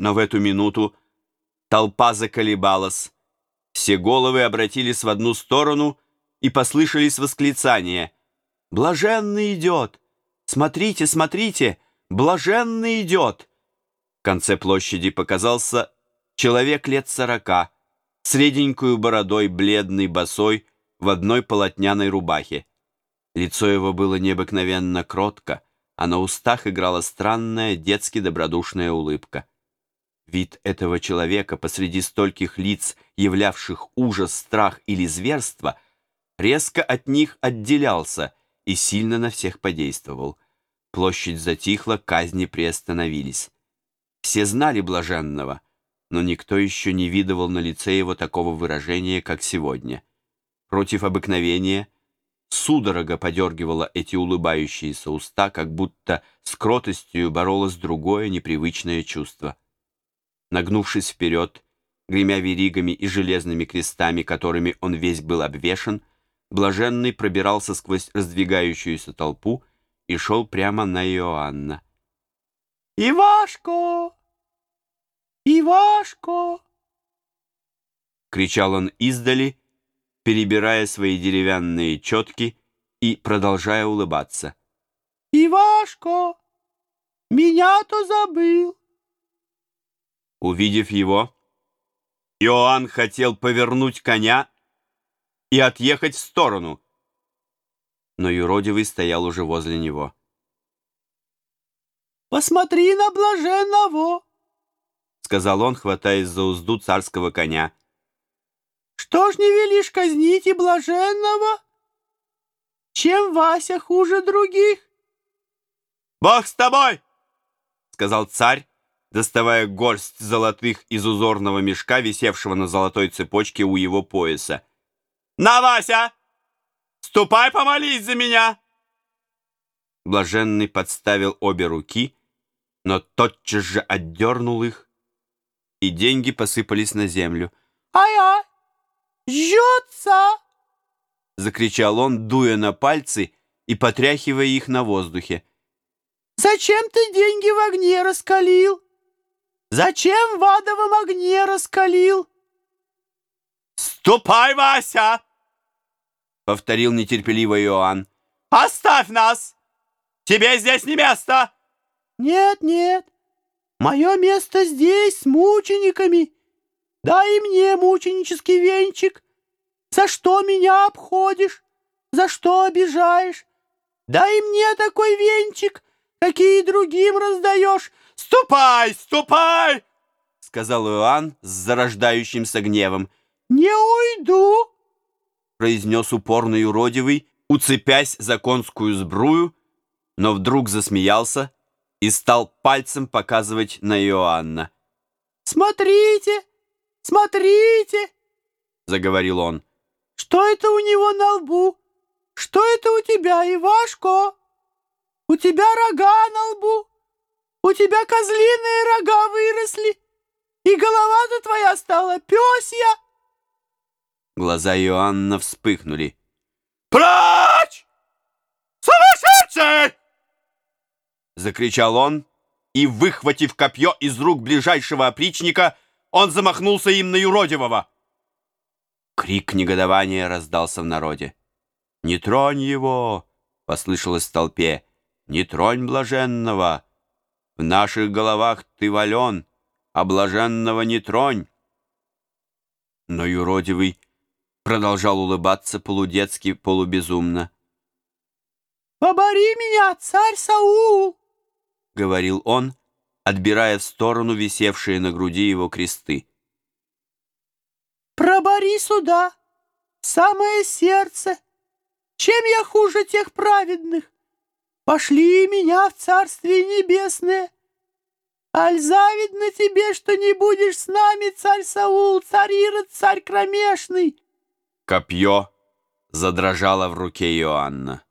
Но в эту минуту толпа заколебалась. Все головы обратились в одну сторону, и послышались восклицания. «Блаженный идет! Смотрите, смотрите! Блаженный идет!» В конце площади показался человек лет сорока, с реденькую бородой, бледный, босой, в одной полотняной рубахе. Лицо его было необыкновенно кротко, а на устах играла странная детски добродушная улыбка. Вид этого человека посреди стольких лиц, являвших ужас, страх или зверство, резко от них отделялся и сильно на всех подействовал. Площадь затихла, казни приостановились. Все знали блаженного, но никто еще не видывал на лице его такого выражения, как сегодня. Против обыкновения судорога подергивала эти улыбающиеся уста, как будто с кротостью боролось другое непривычное чувство. Нагнувшись вперед, гремя веригами и железными крестами, которыми он весь был обвешан, блаженный пробирался сквозь раздвигающуюся толпу и шел прямо на Иоанна. «Ивашко! Ивашко!» кричал он издали, перебирая свои деревянные четки и продолжая улыбаться. «Ивашко! Меня-то забыл!» Увидев его, Иоанн хотел повернуть коня и отъехать в сторону, но юродивый стоял уже возле него. «Посмотри на блаженного!» — сказал он, хватаясь за узду царского коня. «Что ж не велишь казнить и блаженного? Чем Вася хуже других?» «Бог с тобой!» — сказал царь, доставая горсть золотых из узорного мешка, висевшего на золотой цепочке у его пояса. «На, Вася! Ступай помолись за меня!» Блаженный подставил обе руки, но тотчас же отдернул их, и деньги посыпались на землю. «Ай-ай! Жжется!» — закричал он, дуя на пальцы и потряхивая их на воздухе. «Зачем ты деньги в огне раскалил?» Зачем в адовом огне раскалил? «Ступай, Вася!» — повторил нетерпеливо Иоанн. «Оставь нас! Тебе здесь не место!» «Нет, нет, мое место здесь с мучениками. Дай мне мученический венчик. За что меня обходишь? За что обижаешь? Дай мне такой венчик, какие другим раздаешь, «Ступай, ступай!» — сказал Иоанн с зарождающимся гневом. «Не уйду!» — произнес упорный уродивый, уцепясь за конскую сбрую, но вдруг засмеялся и стал пальцем показывать на Иоанна. «Смотрите, смотрите!» — заговорил он. «Что это у него на лбу? Что это у тебя, Ивашко? У тебя рога на лбу!» У тебя козлиные рога выросли, и голова-то твоя стала пёсья. Глаза Иоанна вспыхнули. «Прочь! Сумасшедший!» Закричал он, и, выхватив копье из рук ближайшего опричника, он замахнулся им на юродивого. Крик негодования раздался в народе. «Не тронь его!» — послышалось в толпе. «Не тронь блаженного!» В наших головах ты вален, а блаженного не тронь. Но юродивый продолжал улыбаться полудетски, полубезумно. «Побори меня, царь Саул!» — говорил он, отбирая в сторону висевшие на груди его кресты. «Пробори сюда, самое сердце! Чем я хуже тех праведных? Пошли меня в Царствие Небесное. Аль завидно тебе, что не будешь с нами, царь Саул, царь Ирод, царь кромешный. Копье задрожало в руке Иоанна.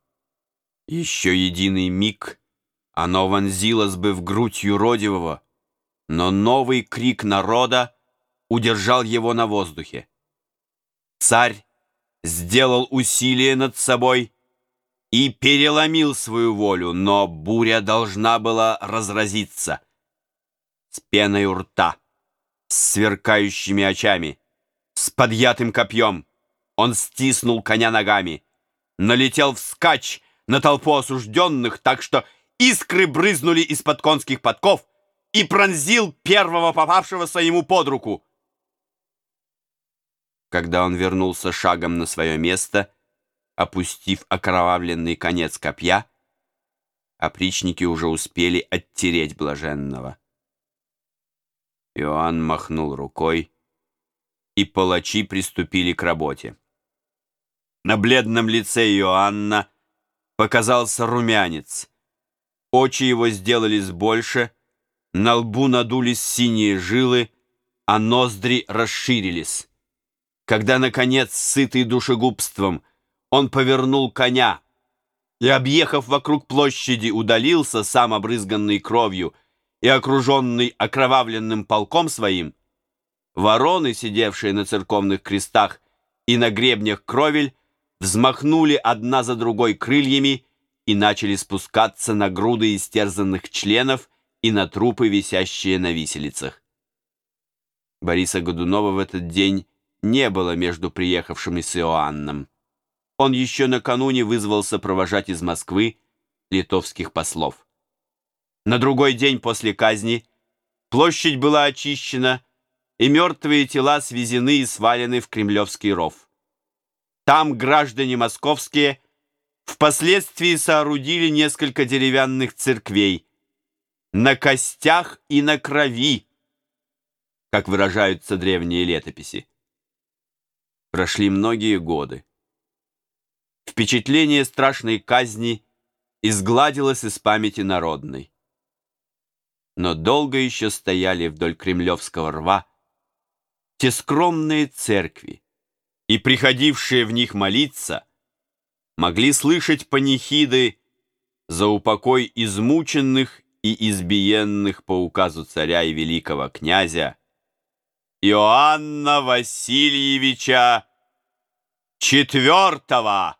Еще единый миг оно вонзилось бы в грудь юродивого, но новый крик народа удержал его на воздухе. Царь сделал усилие над собой и переломил свою волю, но буря должна была разразиться. с пеной у рта, с сверкающими очами, с подъятым копьем. Он стиснул коня ногами, налетел вскачь на толпу осужденных, так что искры брызнули из-под конских подков и пронзил первого попавшегося ему под руку. Когда он вернулся шагом на свое место, опустив окровавленный конец копья, опричники уже успели оттереть блаженного. Иоанн махнул рукой, и палачи приступили к работе. На бледном лице Иоанна показался румянец. Очи его сделались больше, на лбу надулись синие жилы, а ноздри расширились. Когда, наконец, сытый душегубством, он повернул коня и, объехав вокруг площади, удалился, сам обрызганный кровью и окруженный окровавленным полком своим, вороны, сидевшие на церковных крестах и на гребнях кровель, взмахнули одна за другой крыльями и начали спускаться на груды истерзанных членов и на трупы, висящие на виселицах. Бориса Годунова в этот день не было между приехавшими с Иоанном. Он еще накануне вызвался провожать из Москвы литовских послов. На другой день после казни площадь была очищена, и мертвые тела свезены и свалены в Кремлевский ров. Там граждане московские впоследствии соорудили несколько деревянных церквей на костях и на крови, как выражаются древние летописи. Прошли многие годы. Впечатление страшной казни изгладилось из памяти народной. Но долго еще стояли вдоль Кремлевского рва те скромные церкви, и приходившие в них молиться могли слышать панихиды за упокой измученных и избиенных по указу царя и великого князя Иоанна Васильевича четвертого.